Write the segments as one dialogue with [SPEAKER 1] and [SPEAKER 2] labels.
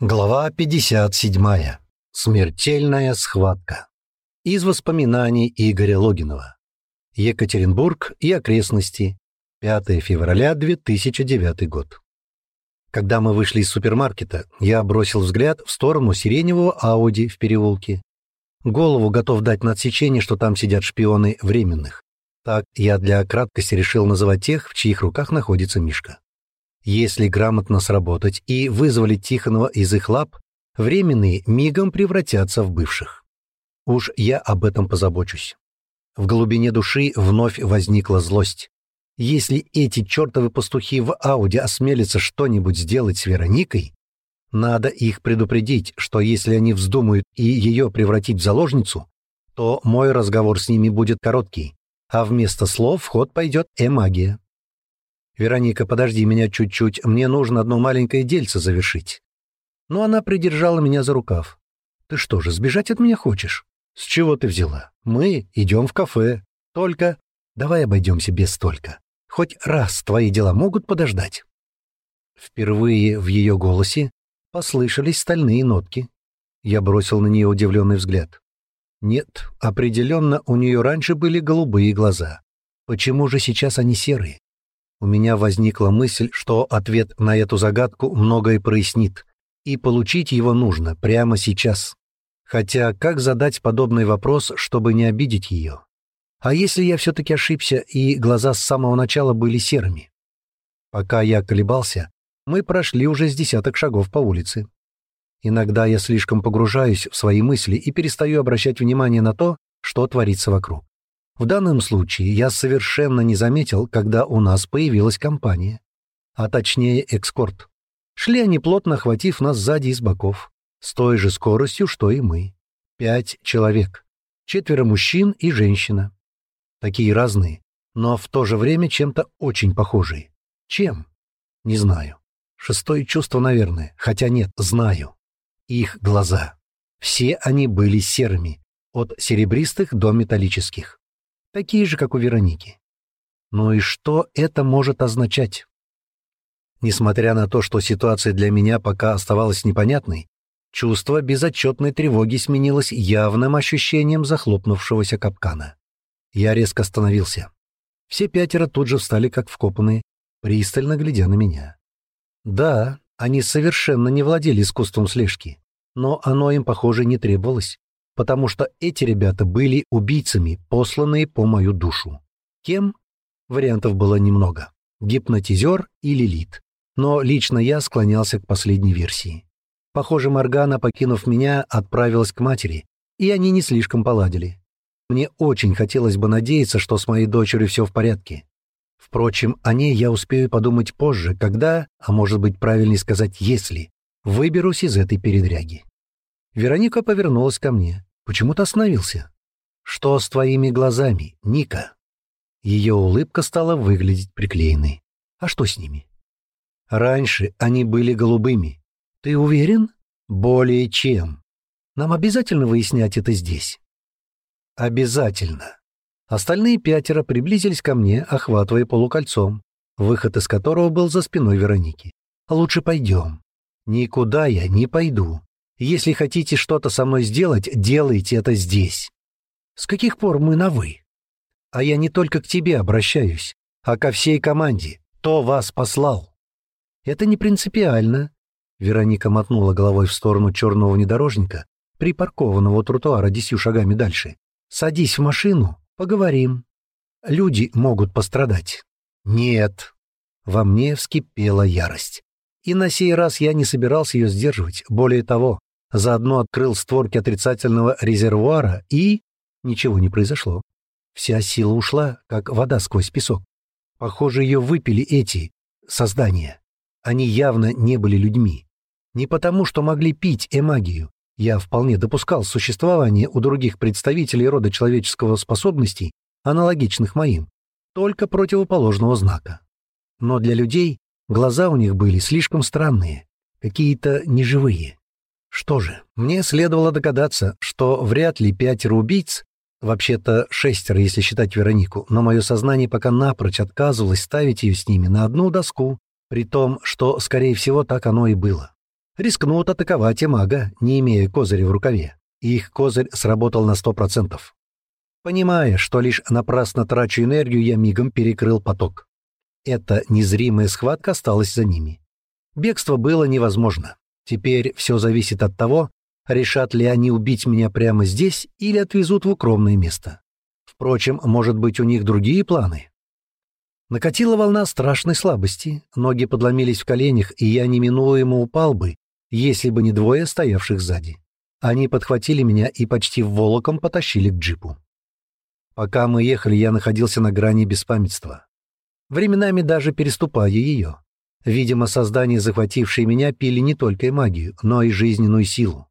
[SPEAKER 1] Глава 57. Смертельная схватка. Из воспоминаний Игоря Логинова. Екатеринбург и окрестности. 5 февраля 2009 год. Когда мы вышли из супермаркета, я бросил взгляд в сторону сиреневого Ауди в переулке. Голову готов дать на отсечение, что там сидят шпионы временных. Так я для краткости решил называть тех, в чьих руках находится Мишка. Если грамотно сработать и вызволить Тихонова из их лап, временные мигом превратятся в бывших. Уж я об этом позабочусь. В глубине души вновь возникла злость. Если эти чертовы пастухи в Ауди осмелятся что-нибудь сделать с Вероникой, надо их предупредить, что если они вздумают и ее превратить в заложницу, то мой разговор с ними будет короткий, а вместо слов в ход пойдет эмагия. «Вероника, подожди меня чуть-чуть, мне нужно одно маленькое дельце завершить». Но она придержала меня за рукав. «Ты что же, сбежать от меня хочешь?» «С чего ты взяла? Мы идем в кафе. Только...» «Давай обойдемся без столько. Хоть раз твои дела могут подождать». Впервые в ее голосе послышались стальные нотки. Я бросил на нее удивленный взгляд. Нет, определенно у нее раньше были голубые глаза. Почему же сейчас они серые? У меня возникла мысль, что ответ на эту загадку многое прояснит, и получить его нужно прямо сейчас. Хотя как задать подобный вопрос, чтобы не обидеть ее? А если я все-таки ошибся, и глаза с самого начала были серыми? Пока я колебался, мы прошли уже с десяток шагов по улице. Иногда я слишком погружаюсь в свои мысли и перестаю обращать внимание на то, что творится вокруг. В данном случае я совершенно не заметил, когда у нас появилась компания, а точнее экскорт. Шли они плотно, охватив нас сзади и с боков, с той же скоростью, что и мы. Пять человек, четверо мужчин и женщина. Такие разные, но в то же время чем-то очень похожие. Чем? Не знаю. Шестое чувство, наверное, хотя нет, знаю. Их глаза. Все они были серыми, от серебристых до металлических такие же, как у Вероники. Ну и что это может означать? Несмотря на то, что ситуация для меня пока оставалась непонятной, чувство безотчетной тревоги сменилось явным ощущением захлопнувшегося капкана. Я резко остановился. Все пятеро тут же встали как вкопанные, пристально глядя на меня. Да, они совершенно не владели искусством слежки, но оно им, похоже, не требовалось потому что эти ребята были убийцами, посланные по мою душу. Кем? Вариантов было немного. Гипнотизер и Лилит. Но лично я склонялся к последней версии. Похоже, Моргана, покинув меня, отправилась к матери, и они не слишком поладили. Мне очень хотелось бы надеяться, что с моей дочерью все в порядке. Впрочем, о ней я успею подумать позже, когда, а может быть правильнее сказать «если», выберусь из этой передряги. Вероника повернулась ко мне. Почему-то остановился. «Что с твоими глазами, Ника?» Ее улыбка стала выглядеть приклеенной. «А что с ними?» «Раньше они были голубыми. Ты уверен?» «Более чем. Нам обязательно выяснять это здесь?» «Обязательно». Остальные пятеро приблизились ко мне, охватывая полукольцом, выход из которого был за спиной Вероники. «Лучше пойдем». «Никуда я не пойду. Если хотите что-то со мной сделать, делайте это здесь. С каких пор мы на «вы»? А я не только к тебе обращаюсь, а ко всей команде. Кто вас послал? Это не принципиально. Вероника мотнула головой в сторону черного внедорожника, припаркованного у тротуара десятью шагами дальше. Садись в машину, поговорим. Люди могут пострадать. Нет. Во мне вскипела ярость. И на сей раз я не собирался ее сдерживать. Более того, заодно открыл створки отрицательного резервуара и... Ничего не произошло. Вся сила ушла, как вода сквозь песок. Похоже, ее выпили эти создания. Они явно не были людьми. Не потому, что могли пить эмагию. Я вполне допускал существование у других представителей рода человеческого способностей, аналогичных моим, только противоположного знака. Но для людей глаза у них были слишком странные, какие-то неживые. Что же, мне следовало догадаться, что вряд ли пятеро убийц, вообще-то шестеро, если считать Веронику, но мое сознание пока напрочь отказывалось ставить ее с ними на одну доску, при том, что, скорее всего, так оно и было. рискнут атаковать и мага, не имея козыря в рукаве. Их козырь сработал на сто процентов. Понимая, что лишь напрасно трачу энергию, я мигом перекрыл поток. Эта незримая схватка осталась за ними. Бегство было невозможно. Теперь все зависит от того, решат ли они убить меня прямо здесь или отвезут в укромное место. Впрочем, может быть, у них другие планы. Накатила волна страшной слабости, ноги подломились в коленях, и я неминуемо упал бы, если бы не двое стоявших сзади. Они подхватили меня и почти волоком потащили к джипу. Пока мы ехали, я находился на грани беспамятства. Временами даже переступая ее. Видимо, создания, захватившие меня, пили не только и магию, но и жизненную силу.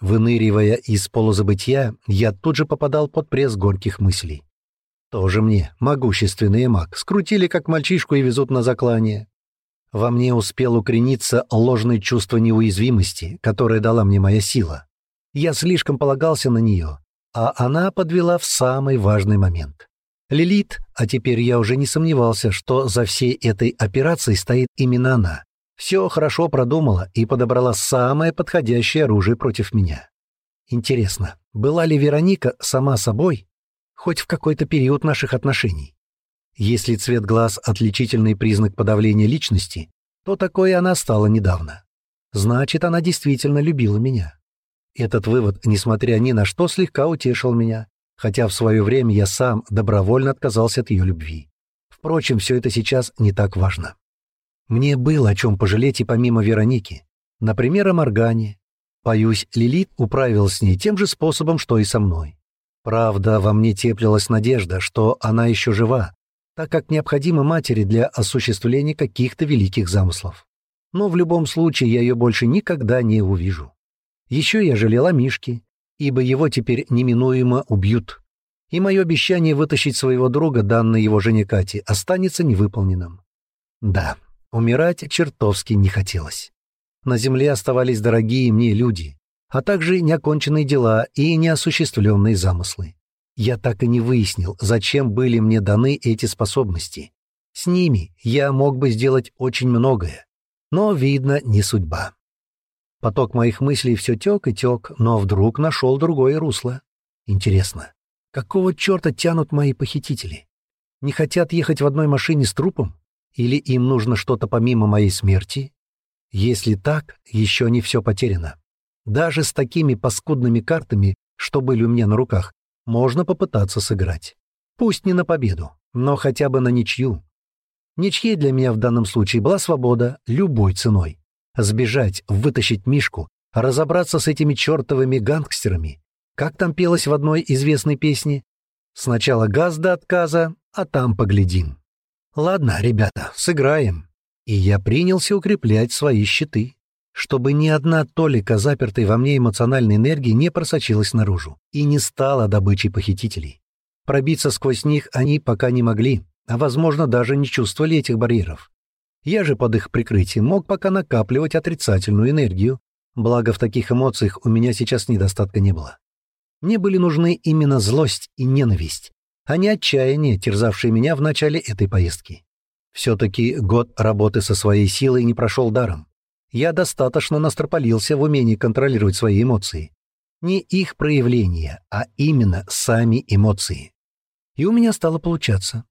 [SPEAKER 1] Выныривая из полузабытия, я тут же попадал под пресс горьких мыслей. Тоже мне, могущественный маг, скрутили как мальчишку и везут на заклание. Во мне успел укорениться ложное чувство неуязвимости, которое дала мне моя сила. Я слишком полагался на нее, а она подвела в самый важный момент. Лилит, а теперь я уже не сомневался, что за всей этой операцией стоит именно она все хорошо продумала и подобрала самое подходящее оружие против меня. Интересно, была ли Вероника сама собой хоть в какой-то период наших отношений? Если цвет глаз — отличительный признак подавления личности, то такое она стала недавно. Значит, она действительно любила меня. Этот вывод, несмотря ни на что, слегка утешил меня, хотя в свое время я сам добровольно отказался от ее любви. Впрочем, все это сейчас не так важно. Мне было о чем пожалеть и помимо Вероники. Например, о Моргане. Боюсь, Лилит управилась с ней тем же способом, что и со мной. Правда, во мне теплилась надежда, что она еще жива, так как необходима матери для осуществления каких-то великих замыслов. Но в любом случае я ее больше никогда не увижу. Еще я жалел о Мишке, ибо его теперь неминуемо убьют. И мое обещание вытащить своего друга, данное его жене Кате, останется невыполненным. Да, Умирать чертовски не хотелось. На земле оставались дорогие мне люди, а также неоконченные дела и неосуществленные замыслы. Я так и не выяснил, зачем были мне даны эти способности. С ними я мог бы сделать очень многое, но, видно, не судьба. Поток моих мыслей все тек и тек, но вдруг нашел другое русло. Интересно, какого черта тянут мои похитители? Не хотят ехать в одной машине с трупом? Или им нужно что-то помимо моей смерти? Если так, еще не все потеряно. Даже с такими паскудными картами, что были у меня на руках, можно попытаться сыграть. Пусть не на победу, но хотя бы на ничью. Ничьей для меня в данном случае была свобода любой ценой. Сбежать, вытащить Мишку, разобраться с этими чертовыми гангстерами. Как там пелось в одной известной песне? Сначала газ до отказа, а там поглядим. Ладно, ребята, сыграем. И я принялся укреплять свои щиты, чтобы ни одна толика запертой во мне эмоциональной энергии не просочилась наружу и не стала добычей похитителей. Пробиться сквозь них они пока не могли, а, возможно, даже не чувствовали этих барьеров. Я же под их прикрытием мог пока накапливать отрицательную энергию, благо в таких эмоциях у меня сейчас недостатка не было. Мне были нужны именно злость и ненависть, а не отчаяние, терзавшее меня в начале этой поездки. Все-таки год работы со своей силой не прошел даром. Я достаточно настропалился в умении контролировать свои эмоции. Не их проявления, а именно сами эмоции. И у меня стало получаться.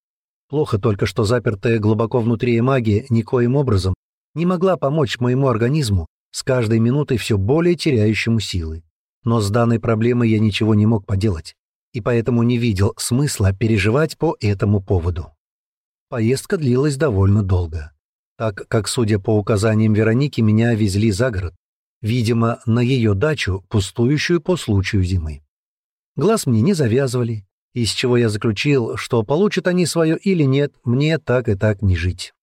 [SPEAKER 1] Плохо только, что запертая глубоко внутри магия никоим образом не могла помочь моему организму, с каждой минутой все более теряющему силы. Но с данной проблемой я ничего не мог поделать и поэтому не видел смысла переживать по этому поводу. Поездка длилась довольно долго, так как, судя по указаниям Вероники, меня везли за город, видимо, на ее дачу, пустующую по случаю зимы. Глаз мне не завязывали, из чего я заключил, что получат они свое или нет, мне так и так не жить.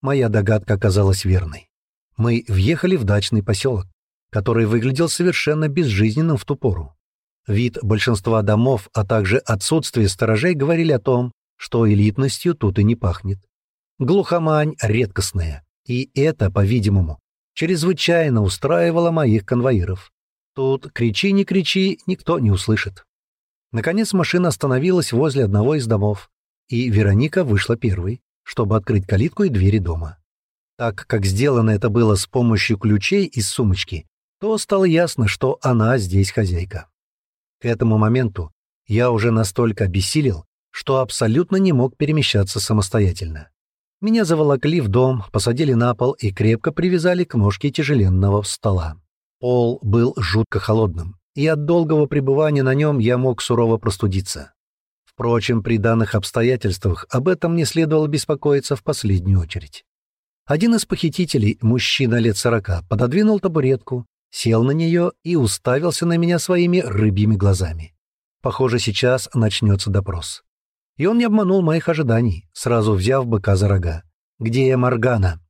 [SPEAKER 1] Моя догадка оказалась верной. Мы въехали в дачный поселок, который выглядел совершенно безжизненным в ту пору. Вид большинства домов, а также отсутствие сторожей говорили о том, что элитностью тут и не пахнет. Глухомань редкостная, и это, по-видимому, чрезвычайно устраивало моих конвоиров. Тут кричи, не кричи, никто не услышит. Наконец машина остановилась возле одного из домов, и Вероника вышла первой, чтобы открыть калитку и двери дома. Так как сделано это было с помощью ключей из сумочки, то стало ясно, что она здесь хозяйка. К этому моменту я уже настолько обессилел, что абсолютно не мог перемещаться самостоятельно. Меня заволокли в дом, посадили на пол и крепко привязали к ножке тяжеленного стола. Пол был жутко холодным, и от долгого пребывания на нем я мог сурово простудиться. Впрочем, при данных обстоятельствах об этом не следовало беспокоиться в последнюю очередь. Один из похитителей, мужчина лет сорока, пододвинул табуретку, сел на нее и уставился на меня своими рыбьими глазами. Похоже, сейчас начнется допрос. И он не обманул моих ожиданий, сразу взяв быка за рога. «Где я, Моргана?»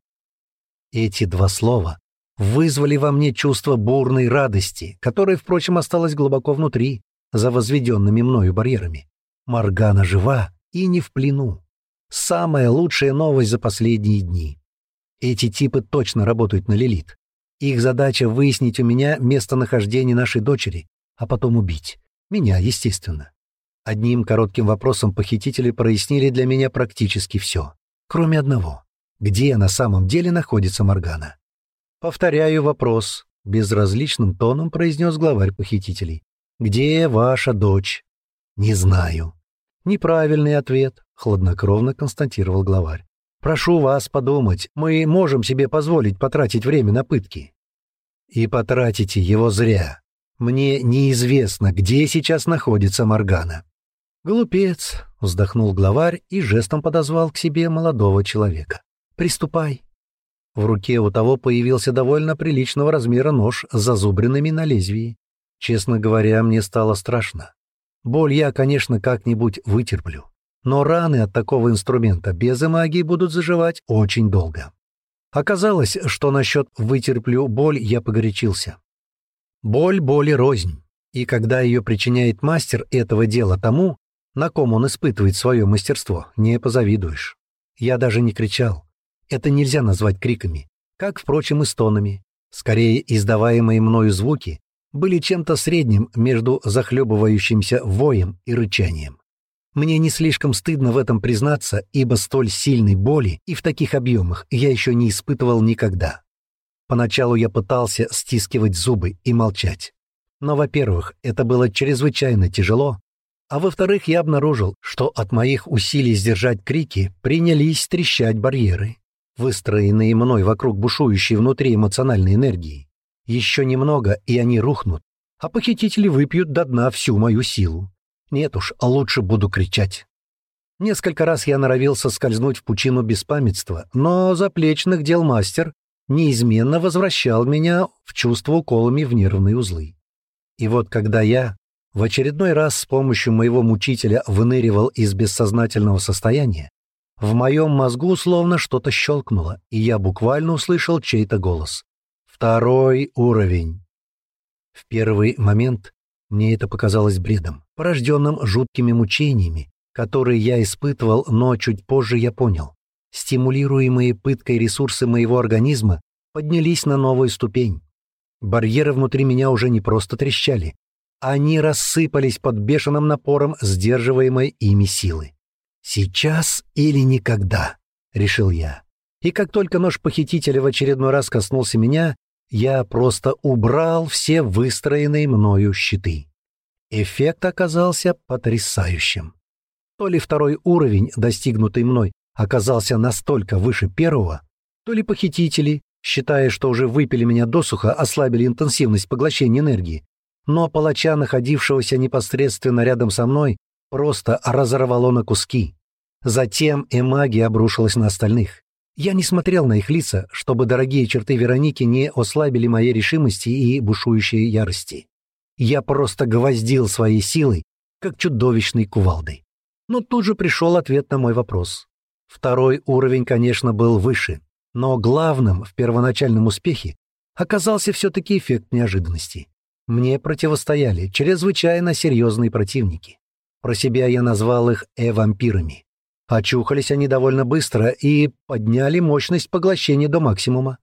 [SPEAKER 1] Эти два слова вызвали во мне чувство бурной радости, которое, впрочем, осталось глубоко внутри, за возведенными мною барьерами. Моргана жива и не в плену. Самая лучшая новость за последние дни. Эти типы точно работают на Лилит. Их задача — выяснить у меня местонахождение нашей дочери, а потом убить. Меня, естественно. Одним коротким вопросом похитители прояснили для меня практически все. Кроме одного. Где на самом деле находится Моргана? «Повторяю вопрос», — безразличным тоном произнес главарь похитителей. «Где ваша дочь?» «Не знаю». «Неправильный ответ», — хладнокровно констатировал главарь. «Прошу вас подумать, мы можем себе позволить потратить время на пытки». «И потратите его зря. Мне неизвестно, где сейчас находится Моргана». «Глупец», — вздохнул главарь и жестом подозвал к себе молодого человека. «Приступай». В руке у того появился довольно приличного размера нож с зазубринами на лезвии. Честно говоря, мне стало страшно. Боль я, конечно, как-нибудь вытерплю. Но раны от такого инструмента без магии будут заживать очень долго. Оказалось, что насчет «вытерплю боль» я погорячился. Боль боли рознь. И когда ее причиняет мастер этого дела тому, на ком он испытывает свое мастерство, не позавидуешь. Я даже не кричал. Это нельзя назвать криками, как, впрочем, и стонами. Скорее, издаваемые мною звуки были чем-то средним между захлебывающимся воем и рычанием. Мне не слишком стыдно в этом признаться, ибо столь сильной боли и в таких объемах я еще не испытывал никогда. Поначалу я пытался стискивать зубы и молчать. Но, во-первых, это было чрезвычайно тяжело, а во-вторых, я обнаружил, что от моих усилий сдержать крики принялись трещать барьеры, выстроенные мной вокруг бушующей внутри эмоциональной энергии. Еще немного, и они рухнут, а похитители выпьют до дна всю мою силу. Нет уж, а лучше буду кричать. Несколько раз я норовился скользнуть в пучину беспамятства, но заплечных дел мастер неизменно возвращал меня в чувство уколами в нервные узлы. И вот когда я, в очередной раз с помощью моего мучителя выныривал из бессознательного состояния. В моем мозгу словно что-то щелкнуло, и я буквально услышал чей-то голос. «Второй уровень». В первый момент мне это показалось бредом, порожденным жуткими мучениями, которые я испытывал, но чуть позже я понял. Стимулируемые пыткой ресурсы моего организма поднялись на новую ступень. Барьеры внутри меня уже не просто трещали, они рассыпались под бешеным напором сдерживаемой ими силы. «Сейчас или никогда», — решил я. И как только нож похитителя в очередной раз коснулся меня, я просто убрал все выстроенные мною щиты. Эффект оказался потрясающим. То ли второй уровень, достигнутый мной, оказался настолько выше первого, то ли похитители, считая, что уже выпили меня досуха, ослабили интенсивность поглощения энергии, но палача, находившегося непосредственно рядом со мной, просто разорвало на куски. Затем и магия обрушилась на остальных. Я не смотрел на их лица, чтобы дорогие черты Вероники не ослабили моей решимости и бушующей ярости. Я просто гвоздил своей силой, как чудовищной кувалдой. Но тут же пришел ответ на мой вопрос. Второй уровень, конечно, был выше, но главным в первоначальном успехе оказался все-таки эффект неожиданности. Мне противостояли чрезвычайно серьезные противники. Про себя я назвал их э-вампирами. Очухались они довольно быстро и подняли мощность поглощения до максимума.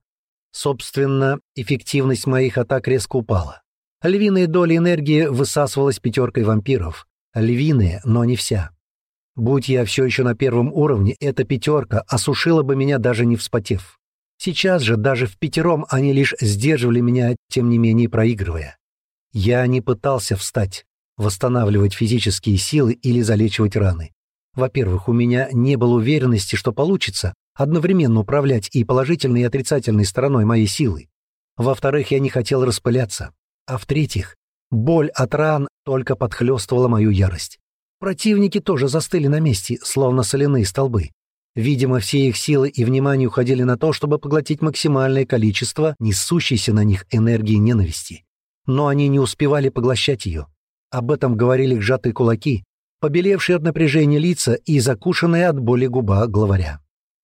[SPEAKER 1] Собственно, эффективность моих атак резко упала. Львиная доля энергии высасывалась пятеркой вампиров. Львиная, но не вся. Будь я все еще на первом уровне, эта пятерка осушила бы меня даже не вспотев. Сейчас же даже в пятером они лишь сдерживали меня, тем не менее проигрывая. Я не пытался встать, восстанавливать физические силы или залечивать раны. Во-первых, у меня не было уверенности, что получится одновременно управлять и положительной и отрицательной стороной моей силы. Во-вторых, я не хотел распыляться. А в-третьих, боль от ран только подхлёстывала мою ярость. Противники тоже застыли на месте, словно соляные столбы. Видимо, все их силы и внимание уходили на то, чтобы поглотить максимальное количество несущейся на них энергии ненависти. Но они не успевали поглощать ее. Об этом говорили сжатые кулаки, побелевшие от напряжения лица и закушенные от боли губа главаря.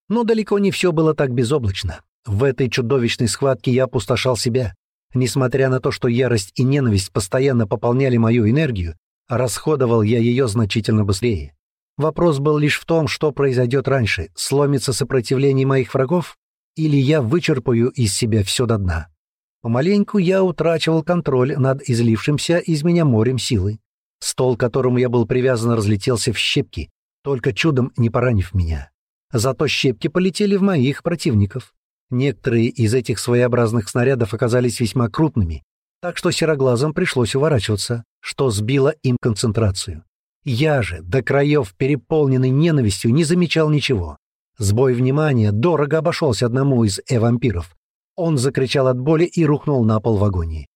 [SPEAKER 1] Но далеко не все было так безоблачно. В этой чудовищной схватке я опустошал себя. Несмотря на то, что ярость и ненависть постоянно пополняли мою энергию, расходовал я ее значительно быстрее. Вопрос был лишь в том, что произойдет раньше, сломится сопротивление моих врагов, или я вычерпаю из себя все до дна. Помаленьку я утрачивал контроль над излившимся из меня морем силы. Стол, к которому я был привязан, разлетелся в щепки, только чудом не поранив меня. Зато щепки полетели в моих противников. Некоторые из этих своеобразных снарядов оказались весьма крупными, так что сероглазам пришлось уворачиваться, что сбило им концентрацию. Я же, до краев переполненный ненавистью, не замечал ничего. Сбой внимания дорого обошелся одному из э-вампиров. Он закричал от боли и рухнул на пол в агонии.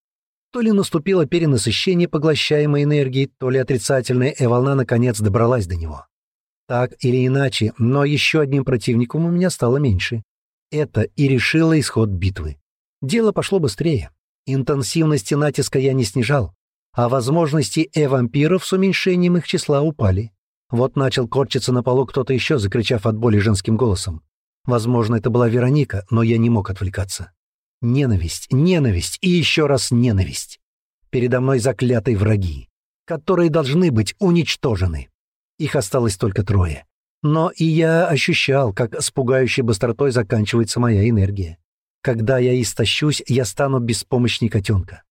[SPEAKER 1] То ли наступило перенасыщение поглощаемой энергии, то ли отрицательная э-волна наконец добралась до него. Так или иначе, но еще одним противником у меня стало меньше. Это и решило исход битвы. Дело пошло быстрее. Интенсивности натиска я не снижал, а возможности э-вампиров с уменьшением их числа упали. Вот начал корчиться на полу кто-то еще, закричав от боли женским голосом. Возможно, это была Вероника, но я не мог отвлекаться. Ненависть, ненависть и еще раз ненависть. Передо мной заклятые враги, которые должны быть уничтожены. Их осталось только трое. Но и я ощущал, как с пугающей быстротой заканчивается моя энергия. Когда я истощусь, я стану беспомощней котенка.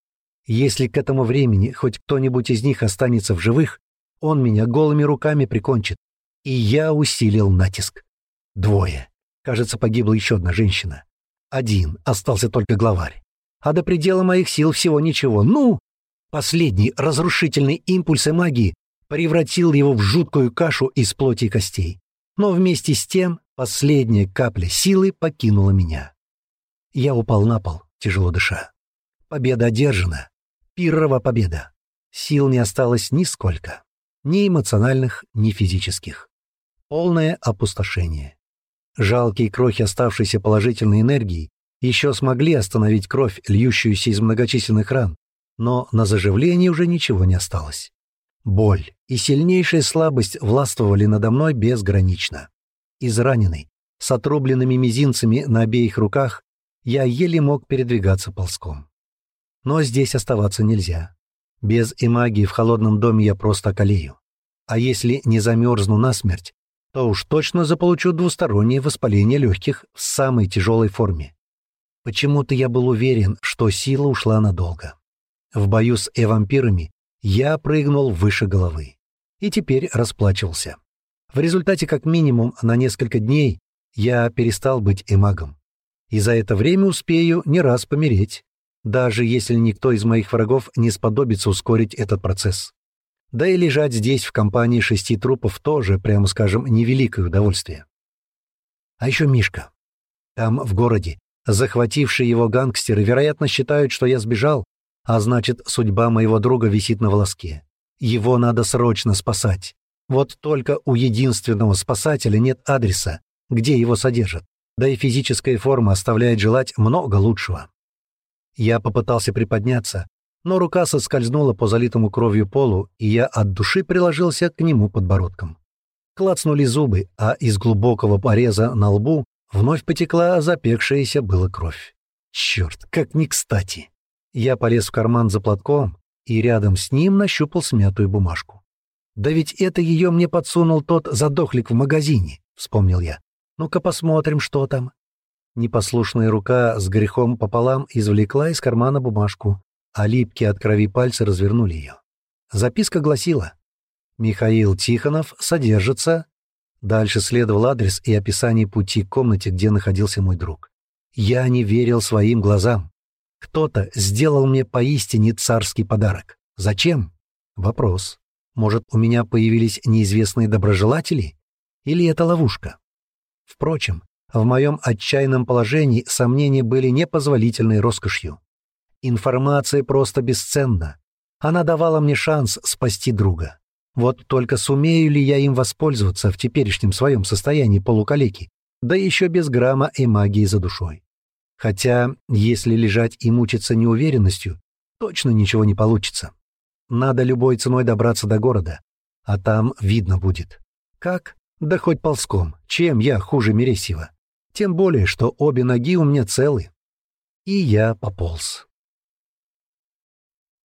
[SPEAKER 1] Если к этому времени хоть кто-нибудь из них останется в живых, он меня голыми руками прикончит. И я усилил натиск. Двое. Кажется, погибла еще одна женщина. Один. Остался только главарь. А до предела моих сил всего ничего. Ну! Последний разрушительный импульс магии превратил его в жуткую кашу из плоти и костей. Но вместе с тем последняя капля силы покинула меня. Я упал на пол, тяжело дыша. Победа одержана. Пиррова победа. Сил не осталось нисколько. Ни эмоциональных, ни физических. Полное опустошение. Жалкие крохи оставшейся положительной энергии еще смогли остановить кровь, льющуюся из многочисленных ран, но на заживление уже ничего не осталось. Боль и сильнейшая слабость властвовали надо мной безгранично. Израненный, с отрубленными мизинцами на обеих руках, я еле мог передвигаться ползком. Но здесь оставаться нельзя. Без эмагии в холодном доме я просто околею. А если не замерзну насмерть, то уж точно заполучу двустороннее воспаление легких в самой тяжелой форме. Почему-то я был уверен, что сила ушла надолго. В бою с э-вампирами я прыгнул выше головы. И теперь расплачивался. В результате, как минимум, на несколько дней я перестал быть эмагом. И за это время успею не раз помереть даже если никто из моих врагов не сподобится ускорить этот процесс. Да и лежать здесь в компании шести трупов тоже, прямо скажем, невеликое удовольствие. А еще Мишка. Там, в городе, захватившие его гангстеры, вероятно, считают, что я сбежал, а значит, судьба моего друга висит на волоске. Его надо срочно спасать. Вот только у единственного спасателя нет адреса, где его содержат, да и физическая форма оставляет желать много лучшего. Я попытался приподняться, но рука соскользнула по залитому кровью полу, и я от души приложился к нему подбородком. Клацнули зубы, а из глубокого пореза на лбу вновь потекла запекшаяся была кровь. Черт, как не кстати! Я полез в карман за платком и рядом с ним нащупал смятую бумажку. «Да ведь это ее мне подсунул тот задохлик в магазине», — вспомнил я. «Ну-ка посмотрим, что там». Непослушная рука с грехом пополам извлекла из кармана бумажку, а липкие от крови пальцы развернули ее. Записка гласила «Михаил Тихонов содержится...» Дальше следовал адрес и описание пути к комнате, где находился мой друг. Я не верил своим глазам. Кто-то сделал мне поистине царский подарок. Зачем? Вопрос. Может, у меня появились неизвестные доброжелатели? Или это ловушка? Впрочем, в моем отчаянном положении сомнения были непозволительной роскошью. Информация просто бесценна. Она давала мне шанс спасти друга. Вот только сумею ли я им воспользоваться в теперешнем своем состоянии полукалеки, да еще без грамма и магии за душой. Хотя, если лежать и мучиться неуверенностью, точно ничего не получится. Надо любой ценой добраться до города, а там видно будет. Как? Да хоть ползком. Чем я хуже Мересьева? Тем более, что обе ноги у меня целы. И я пополз.